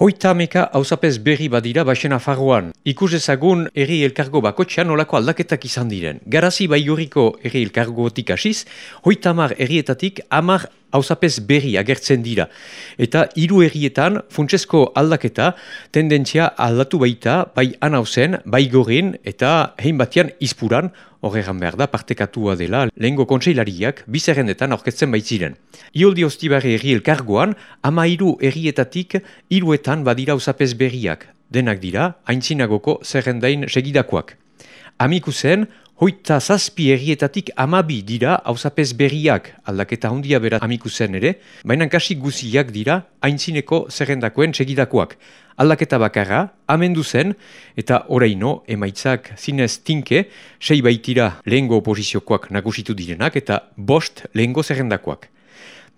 Hoita meka hausapez berri badira baxena farroan. Ikus ezagun erri elkargo bakotxean olako aldaketak izan diren. Garazi baiguriko erri elkargotik hasiz, hoita mar errietatik amar hausapez berri agertzen dira. Eta hiru errietan funtsesko aldaketa tendentzia aldatu baita bai anauzen, bai gorin eta hein batian izpuran Horregan behar da, partekatua dela, lehengo kontseilariak bizerrendetan aurketzen baitziren. Ioldi hostibarri erri elkargoan, ama hiru errietatik hiruetan badira usapez berriak. Denak dira, haintzinagoko zerrendain segidakoak. Amiku zen, hoita zazpi errietatik amabi dira hausapez berriak aldaketa handia bera amiku zen ere, baina kasi guziak dira haintzineko zerrendakoen segidakoak aldaketa bakarra, amendu zen, eta oraino emaitzak zinez tinke, sei baitira lehengo oposiziokoak nagusitu direnak, eta bost lehengo zerrendakoak.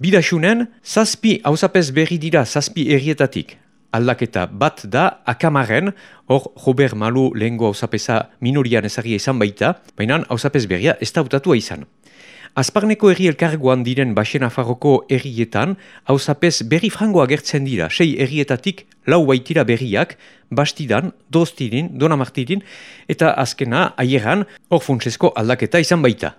Bidasunen, zazpi hausapez berri dira zazpi errietatik. Aldaketa bat da, akamaren, hor Robert Malu lehengo hausapeza minorian ezagia izan baita, baina hausapez berria ez da izan. Azparneko erri elkargoan diren Baxena Farroko errietan, hauzapez berri frango agertzen dira, sei errietatik lau baitira berriak, bastidan, doztirin, donamartirin, eta azkena, aieran, hor funtsesko aldaketa izan baita.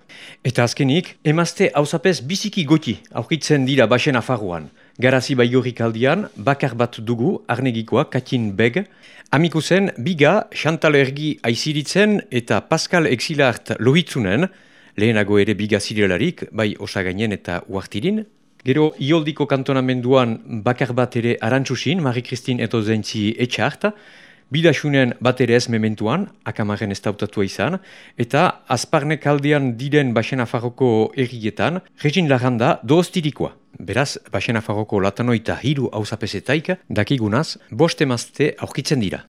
Eta azkenik, emazte hauzapez biziki goti aurkitzen dira Baxena Farroan. Garazi baiorik aldian, bakar bat dugu, arnegikoa, Katin Beg, amikusen, biga, Chantal Ergi aiziritzen eta Pascal Exilart lohitzunen, lehenago ere bigazirelarik, bai osagainen eta uartirin. Gero, ioldiko kantonamenduan bakar bat ere arantxusin, Marie-Christine eto zentzi etxart, bidasunen bat ere ez mementuan, akamaren ez izan, eta azparnek aldean diren Baxena Farroko errietan, Regin Laranda dooztirikoa. Beraz, Baxena Farroko latanoita hiru hausapesetaik, dakigunaz, boste mazte aurkitzen dira.